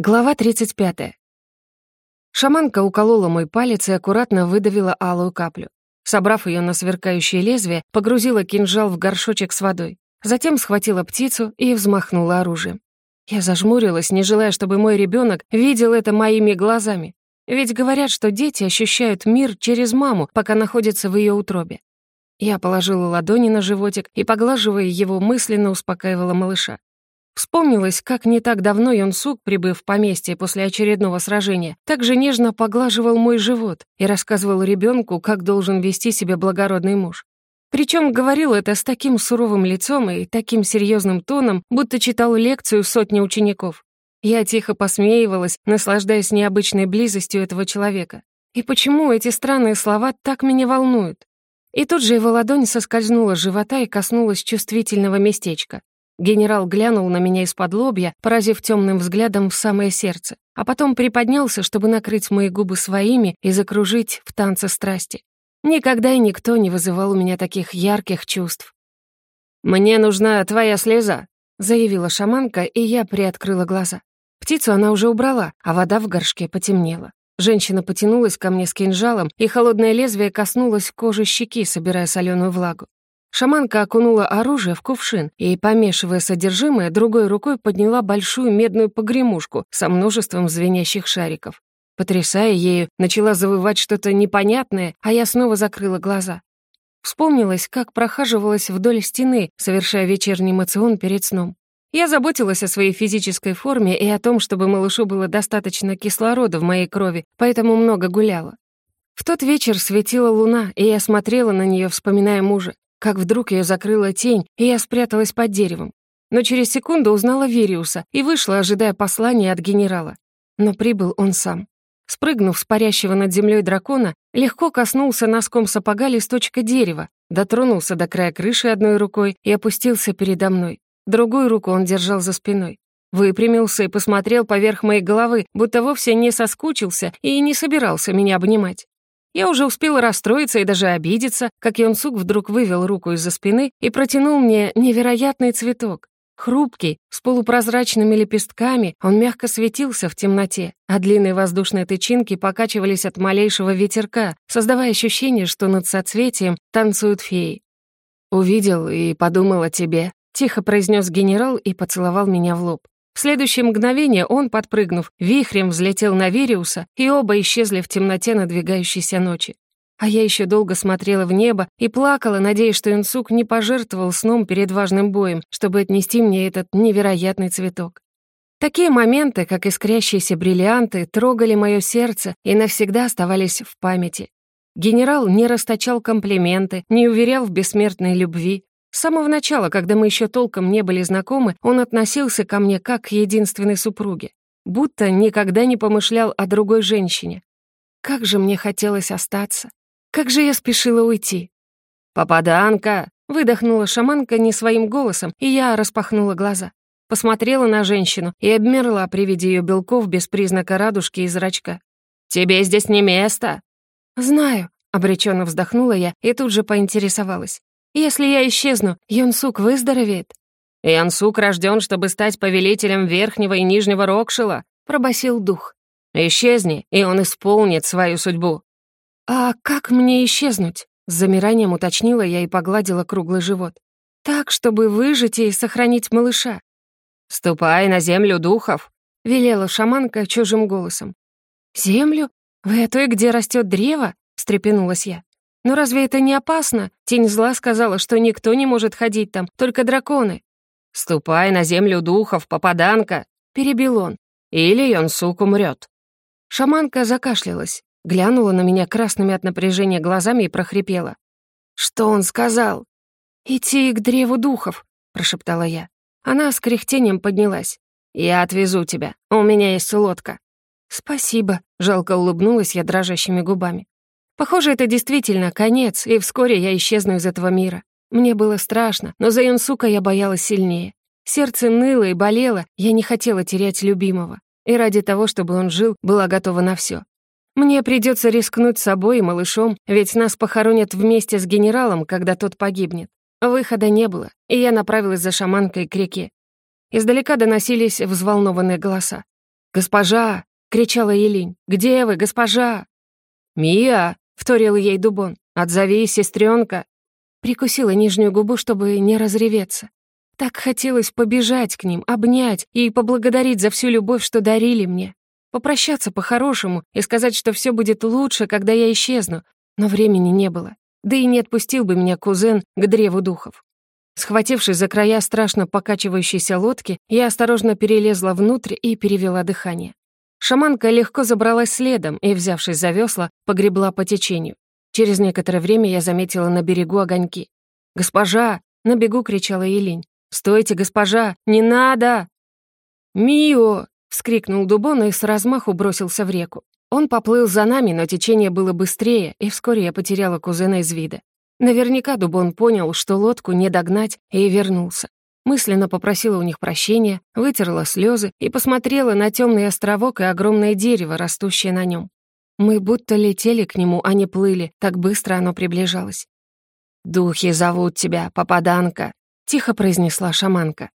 Глава 35. Шаманка уколола мой палец и аккуратно выдавила алую каплю. Собрав ее на сверкающее лезвие, погрузила кинжал в горшочек с водой. Затем схватила птицу и взмахнула оружием. Я зажмурилась, не желая, чтобы мой ребенок видел это моими глазами. Ведь говорят, что дети ощущают мир через маму, пока находятся в ее утробе. Я положила ладони на животик и, поглаживая его, мысленно успокаивала малыша. Вспомнилось, как не так давно Юнсук, прибыв в поместье после очередного сражения, также нежно поглаживал мой живот и рассказывал ребенку, как должен вести себя благородный муж. Причем говорил это с таким суровым лицом и таким серьезным тоном, будто читал лекцию сотни учеников. Я тихо посмеивалась, наслаждаясь необычной близостью этого человека. И почему эти странные слова так меня волнуют? И тут же его ладонь соскользнула с живота и коснулась чувствительного местечка. Генерал глянул на меня из-под лобья, поразив темным взглядом в самое сердце, а потом приподнялся, чтобы накрыть мои губы своими и закружить в танце страсти. Никогда и никто не вызывал у меня таких ярких чувств. «Мне нужна твоя слеза», — заявила шаманка, и я приоткрыла глаза. Птицу она уже убрала, а вода в горшке потемнела. Женщина потянулась ко мне с кинжалом, и холодное лезвие коснулось кожи щеки, собирая соленую влагу. Шаманка окунула оружие в кувшин и, помешивая содержимое, другой рукой подняла большую медную погремушку со множеством звенящих шариков. Потрясая ею, начала завывать что-то непонятное, а я снова закрыла глаза. Вспомнилось, как прохаживалась вдоль стены, совершая вечерний мацион перед сном. Я заботилась о своей физической форме и о том, чтобы малышу было достаточно кислорода в моей крови, поэтому много гуляла. В тот вечер светила луна, и я смотрела на нее, вспоминая мужа как вдруг ее закрыла тень, и я спряталась под деревом. Но через секунду узнала Вириуса и вышла, ожидая послания от генерала. Но прибыл он сам. Спрыгнув с парящего над землей дракона, легко коснулся носком сапога листочка дерева, дотронулся до края крыши одной рукой и опустился передо мной. Другую руку он держал за спиной. Выпрямился и посмотрел поверх моей головы, будто вовсе не соскучился и не собирался меня обнимать. Я уже успела расстроиться и даже обидеться, как Йонсук вдруг вывел руку из-за спины и протянул мне невероятный цветок. Хрупкий, с полупрозрачными лепестками, он мягко светился в темноте, а длинные воздушные тычинки покачивались от малейшего ветерка, создавая ощущение, что над соцветием танцуют феи. «Увидел и подумал о тебе», — тихо произнес генерал и поцеловал меня в лоб. В следующее мгновение он, подпрыгнув, вихрем взлетел на Вириуса, и оба исчезли в темноте надвигающейся ночи. А я еще долго смотрела в небо и плакала, надеясь, что Инсук не пожертвовал сном перед важным боем, чтобы отнести мне этот невероятный цветок. Такие моменты, как искрящиеся бриллианты, трогали мое сердце и навсегда оставались в памяти. Генерал не расточал комплименты, не уверял в бессмертной любви, с самого начала, когда мы еще толком не были знакомы, он относился ко мне как к единственной супруге, будто никогда не помышлял о другой женщине. Как же мне хотелось остаться. Как же я спешила уйти. «Попаданка!» — выдохнула шаманка не своим голосом, и я распахнула глаза. Посмотрела на женщину и обмерла при виде ее белков без признака радужки и зрачка. «Тебе здесь не место!» «Знаю», — обреченно вздохнула я и тут же поинтересовалась. Если я исчезну, Йонсук выздоровеет?» «Янсук рожден, чтобы стать повелителем Верхнего и Нижнего Рокшила», — пробасил дух. «Исчезни, и он исполнит свою судьбу». «А как мне исчезнуть?» С замиранием уточнила я и погладила круглый живот. «Так, чтобы выжить и сохранить малыша». «Ступай на землю духов», — велела шаманка чужим голосом. «Землю? В этой, где растет древо?» — встрепенулась я. «Но разве это не опасно? Тень зла сказала, что никто не может ходить там, только драконы». «Ступай на землю духов, попаданка!» — перебил он. «Или Йонсук умрет». Шаманка закашлялась, глянула на меня красными от напряжения глазами и прохрипела. «Что он сказал?» «Идти к древу духов», — прошептала я. Она с кряхтением поднялась. «Я отвезу тебя. У меня есть лодка». «Спасибо», — жалко улыбнулась я дрожащими губами. Похоже, это действительно конец, и вскоре я исчезну из этого мира. Мне было страшно, но за Юнсука я боялась сильнее. Сердце ныло и болело, я не хотела терять любимого. И ради того, чтобы он жил, была готова на все. Мне придется рискнуть собой и малышом, ведь нас похоронят вместе с генералом, когда тот погибнет. Выхода не было, и я направилась за шаманкой к реке. Издалека доносились взволнованные голоса. «Госпожа!» — кричала Елень. «Где вы, госпожа?» «Мия!» — вторил ей Дубон. «Отзовись, сестренка!» Прикусила нижнюю губу, чтобы не разреветься. Так хотелось побежать к ним, обнять и поблагодарить за всю любовь, что дарили мне. Попрощаться по-хорошему и сказать, что все будет лучше, когда я исчезну. Но времени не было. Да и не отпустил бы меня кузен к древу духов. Схватившись за края страшно покачивающейся лодки, я осторожно перелезла внутрь и перевела дыхание. Шаманка легко забралась следом и, взявшись за весла, погребла по течению. Через некоторое время я заметила на берегу огоньки. «Госпожа!» — на бегу кричала Елень. «Стойте, госпожа! Не надо!» «Мио!» — вскрикнул Дубон и с размаху бросился в реку. Он поплыл за нами, но течение было быстрее, и вскоре я потеряла кузена из вида. Наверняка Дубон понял, что лодку не догнать, и вернулся. Мысленно попросила у них прощения, вытерла слезы и посмотрела на темный островок и огромное дерево, растущее на нем. Мы будто летели к нему, а не плыли, так быстро оно приближалось. «Духи зовут тебя, попаданка», — тихо произнесла шаманка.